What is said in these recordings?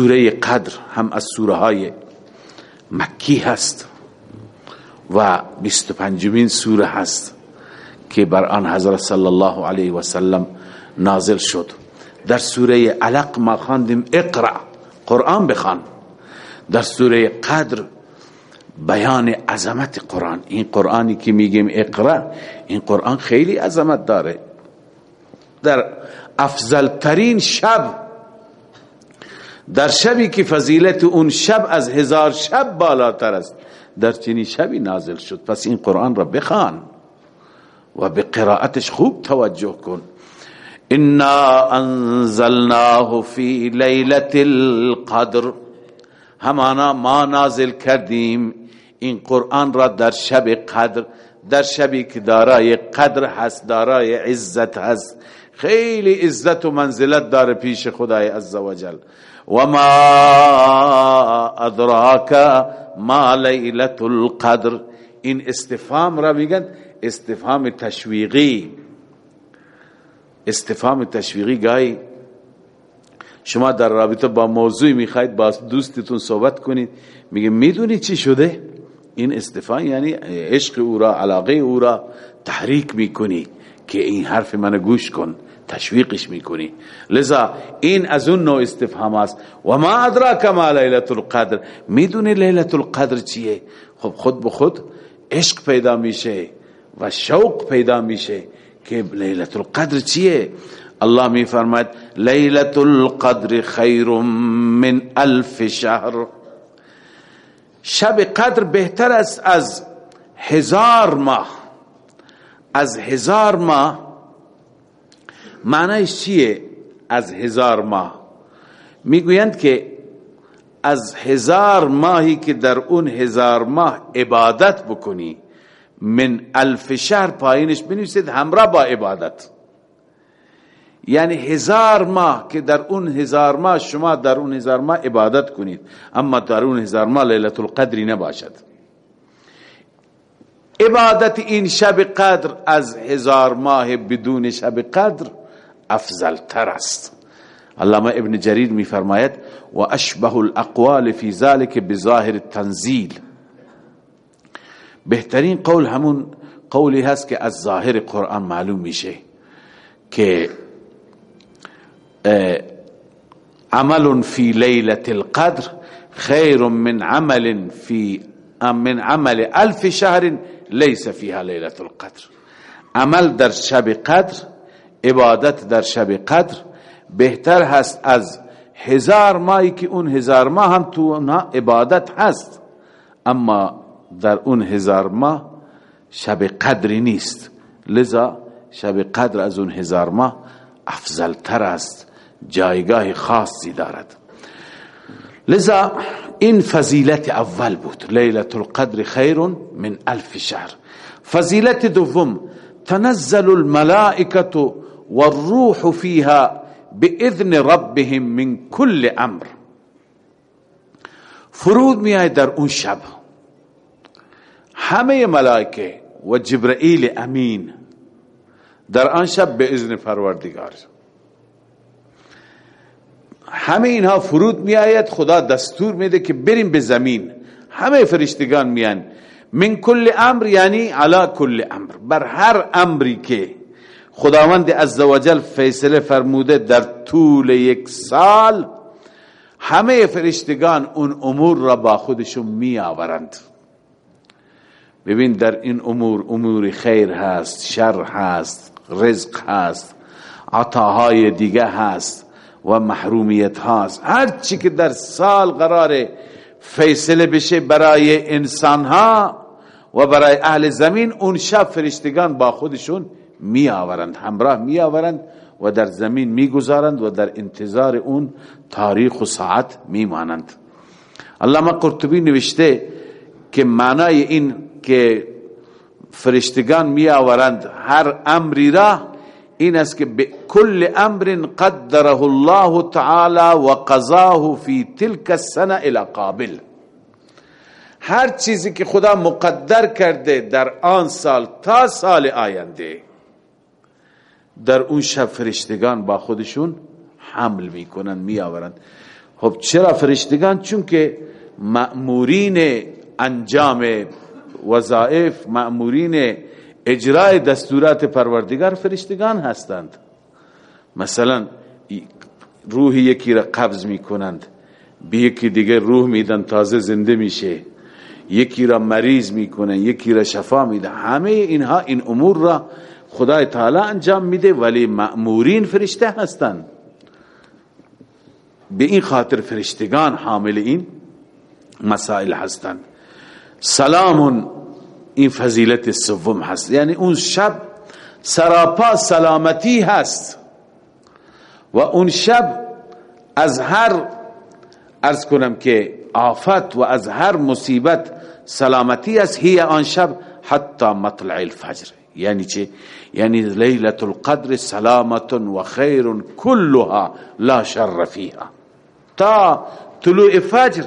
سوره قدر هم از سوره های مکی هست و 25 سوره هست که بر آن حضرت صلی الله علیه و سلم نازل شد. در سوره علق ما خواندیم اقرا قرآن بخوان. در سوره قدر بیان عظمت قرآن. این قرآنی که میگیم اقرا این قرآن خیلی عظمت داره. در افضل ترین شب در شبی که فضیلت اون شب از هزار شب بالاتر است. در چنین شبی نازل شد. پس این قرآن را بخوان و به قرائتش خوب توجه کن. انا انزلناه فی لیلت القدر همانا ما نازل کردیم این قرآن را در شب قدر در شبی که دارای قدر هست دارای عزت هست. خیلی عزت و منزلت داره پیش خدای عزوجل و ما ادراک ما لیلت القدر این استفهام را میگن استفهام تشویقی. استفهام تشویقی گاهی شما در رابطه با موضوعی می‌خواید با دوستتون صحبت کنید. میگه می‌دونی چی شده؟ این استفهام یعنی عشق او را علاقه او را تحریک می‌کنی که این حرف من گوش کن. تشویقش می‌کنی. لذا این از اون نوع استفهام است. و ما ادراک ما لیلت القدر. می‌دونی لیلت القدر چیه؟ خب خود به خود عشق پیدا میشه و شوق پیدا میشه که لیلت القدر چیه؟ الله می فرماید لیلت القدر خیر من الف شهر. شب قدر بهتر است از هزار ماه. از هزار ماه معنیش چیه؟ از هزار ماه. می‌گویند که از هزار ماهی که در اون هزار ماه عبادت بکنی من الف شهر پایینش بنویسید همراه با عبادت. یعنی هزار ماه که در اون هزار ماه شما در اون هزار ماه عبادت کنید اما در اون هزار ماه لیلت القدری نباشد. عبادت این شب قدر از هزار ماه بدون شب قدر افضل تر است علامة ابن جریر می فرماید و اشبه الأقوال فی ذلك بظاهر التنزیل بهترین قول همون قولی هست که از ظاهر قرآن معلوم میشه که عمل فی لیلت القدر خیر من عمل فی من عمل ألف شهر لیس فیها لیلت القدر. عمل در شب قدر عبادت در شب قدر بهتر هست از هزار ماهی که اون هزار ماه هم تو اونها عبادت هست. اما در اون هزار ماه شب قدری نیست. لذا شب قدر از اون هزار ماه افضل تر است جایگاه خاصی دارد. لذا این فضیلت اول بود. لیلت القدر خیر من الف شهر. فضیلت دوم تنزل الملائکه والروح فيها باذن ربهم من كل امر فرود می در اون شب. همه ملائکه و جبرئیل امین در آن شب به اذن پروردگار. همه اینها فرود می آید خدا دستور میده که بریم به زمین. همه فرشتگان میان من کل امر یعنی علا کل امر. بر هر امری که خداوند عزوجل فیصله فرموده در طول یک سال همه فرشتگان اون امور را با خودشون می آورند ببین در این امور امور خیر هست شر هست رزق هست عطاهای دیگه هست و محرومیت هست. هر چی که در سال قرار فیصله بشه برای انسان ها و برای اهل زمین اون شب فرشتگان با خودشون می آورند همراه می آورند و در زمین می گذارند و در انتظار اون تاریخ و ساعت می مانند علامه قرطبی نوشته که معنای این که فرشتگان می آورند هر امری را این است که کل امر قدره الله تعالی و قضاه فی تلك السنه الى قابل. هر چیزی که خدا مقدر کرده در آن سال تا سال آینده. در اون شب فرشتگان با خودشون حمل می‌کنن میآورند. خب چرا فرشتگان؟ چون که مأمورین انجام وظائف مأمورین اجرای دستورات پروردگار فرشتگان هستند. مثلا روح یکی را قبض می‌کنند به یکی دیگه روح میدن تازه زنده میشه. یکی را مریض می‌کنن یکی را شفا میده. همه اینها این امور را خدای تعالی انجام میده ولی مأمورین فرشته هستند به این خاطر فرشتگان حامل این مسائل هستند سلام این فضیلت سوم هست. یعنی اون شب سراپا سلامتی هست. و اون شب از هر ارز کنم که آفت و از هر مصیبت سلامتی است. هی آن شب حتی مطلع الفجر. یعنی چه یعنی لیلت القدر سلامت و خیر كلها لا شر فیها. تا طلوع فجر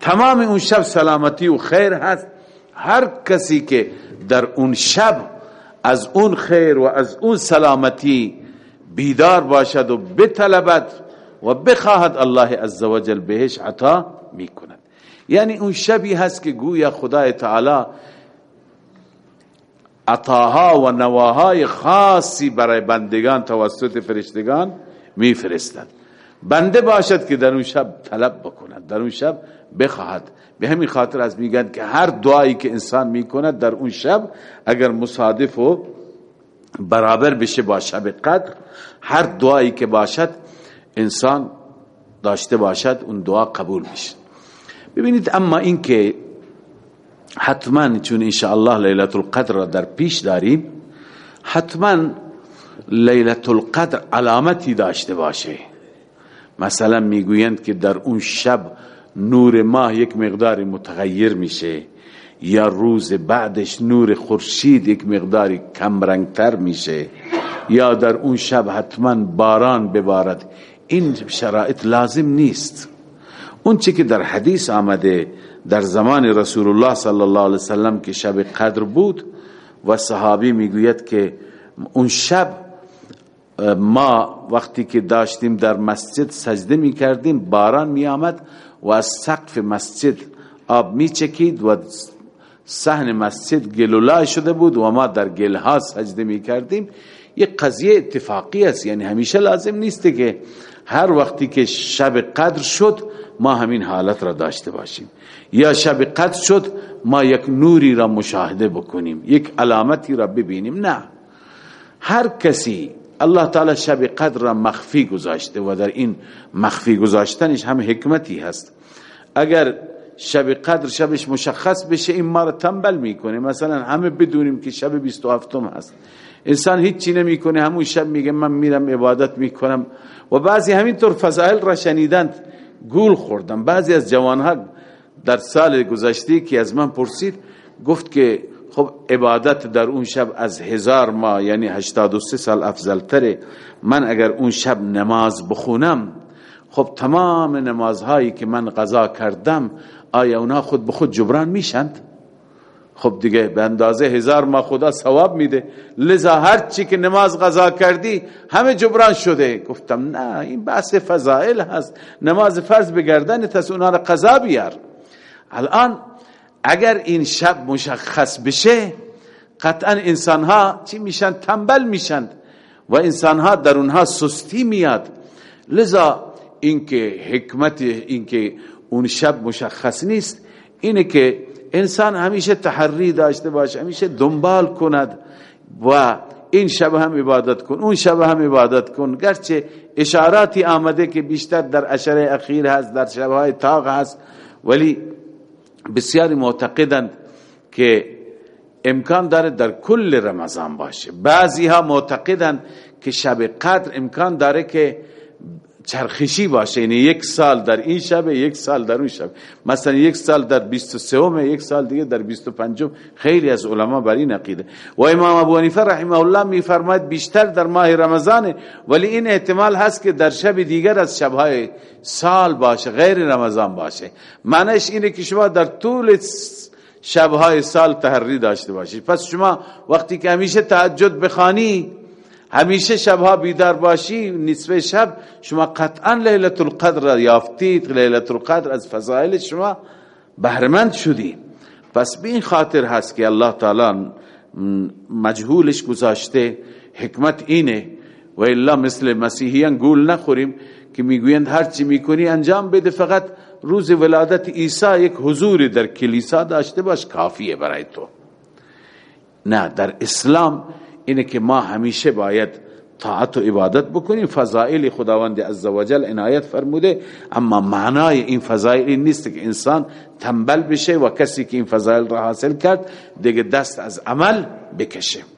تمام اون شب سلامتی و خیر هست. هر کسی که در اون شب از اون خیر و از اون سلامتی بیدار باشد و بطلبد و بخواهد الله عزوجل بهش عطا می‌کند. یعنی اون شبی هست که گویا خدای تعالی عطاها و نواهای خاصی برای بندگان توسط فرشتگان میفرستند. بنده باشد که در اون شب طلب بکند در اون شب بخواهد. به همین خاطر از میگن که هر دعایی که انسان می‌کند در اون شب اگر مصادف و برابر بشه با شب قدر هر دعایی که باشد انسان داشته باشد اون دعا قبول میشه. ببینید اما این که حتما چون انشاءالله لیلت القدر را در پیش داریم حتما لیلت القدر علامتی داشته باشه. مثلا می‌گویند که در اون شب نور ماه یک مقدار متغیر میشه یا روز بعدش نور خورشید یک مقداری کم رنگتر میشه یا در اون شب حتما باران ببارد. این شرایط لازم نیست. اون چی که در حدیث آمده در زمان رسول الله صلی الله علیه وسلم که شب قدر بود و صحابی می‌گوید که اون شب ما وقتی که داشتیم در مسجد سجده می کردیم باران می آمد و از سقف مسجد آب می چکید و سحن مسجد گلولای شده بود و ما در گلها سجده می کردیم یک قضیه اتفاقی است یعنی همیشه لازم نیست که هر وقتی که شب قدر شد ما همین حالت را داشته باشیم. یا شب قدر شد ما یک نوری را مشاهده بکنیم یک علامتی را ببینیم. نه. هر کسی الله تعالی شب قدر را مخفی گذاشته و در این مخفی گذاشتنش هم حکمتی هست. اگر شب قدر شبش مشخص بشه این ما را تنبل می‌کنه. مثلا همه بدونیم که شب 27 هست. انسان هیچی نمی‌کنه. همون شب میگه من میرم عبادت می‌کنم. و بعضی همینطور فضائل را شنیدند. گول خوردن بعضی از جوانها در سال گذشته که از من پرسید گفت که خب عبادت در اون شب از هزار ما یعنی 83 سال افضل تره من اگر اون شب نماز بخونم خب تمام نمازهایی که من قضا کردم آیا اونا خود به خود جبران میشند؟ خب دیگه به اندازه هزار ما خدا ثواب میده. لذا هر چی که نماز قضا کردی همه جبران شده. گفتم نه این بحث فضائل هست. نماز فرض بگردن تس اونا را قضا بیار. الان اگر این شب مشخص بشه قطعا انسان ها چی میشن؟ تنبل میشن و انسان ها در اونها سستی میاد. لذا اینکه حکمت اینکه اون شب مشخص نیست اینه که انسان همیشه تحری داشته باشه همیشه دنبال کند و این شب هم عبادت کن اون شب هم عبادت کن. گرچه اشاراتی آمده که بیشتر در اشاره اخیر هست در شبهای تاق هست ولی بسیاری معتقدند که امکان داره در کل رمضان باشه. بعضی ها معتقدند که شب قدر امکان داره که چرخشی باشه. یعنی یک سال در این شب یک سال در اون شب مثلا یک سال در 23 ام یک سال دیگه در 25 خیلی از علما بر این عقیده. و امام ابو حنیفه رحمه الله میفرماید بیشتر در ماه رمضان ولی این احتمال هست که در شب دیگر از شبهای سال باشه غیر رمضان باشه. معنیش اینه که شما در طول شبهای سال تحری داشته باشید. پس شما وقتی که همیشه تهجد بخوانی همیشه شبها بیدار باشی نصف شب شما قطعا لیلت القدر یافتید. لیلت القدر از فضائل شما بهرمند شدی. پس به این خاطر هست که الله تعالی مجهولش گذاشته. حکمت اینه. و الا مثل مسیحیان گول نخوریم که می‌گویند هر چی می‌کنی انجام بده. فقط روز ولادت عیسی یک حضور در کلیسا داشته باش. کافیه برای تو. نه در اسلام اینه که ما همیشه باید طاعت و عبادت بکنیم. فضائل خداوند عزوجل عنایت فرموده اما معنای این فضائل این نیست که انسان تنبل بشه و کسی که این فضائل را حاصل کرد دیگه دست از عمل بکشه.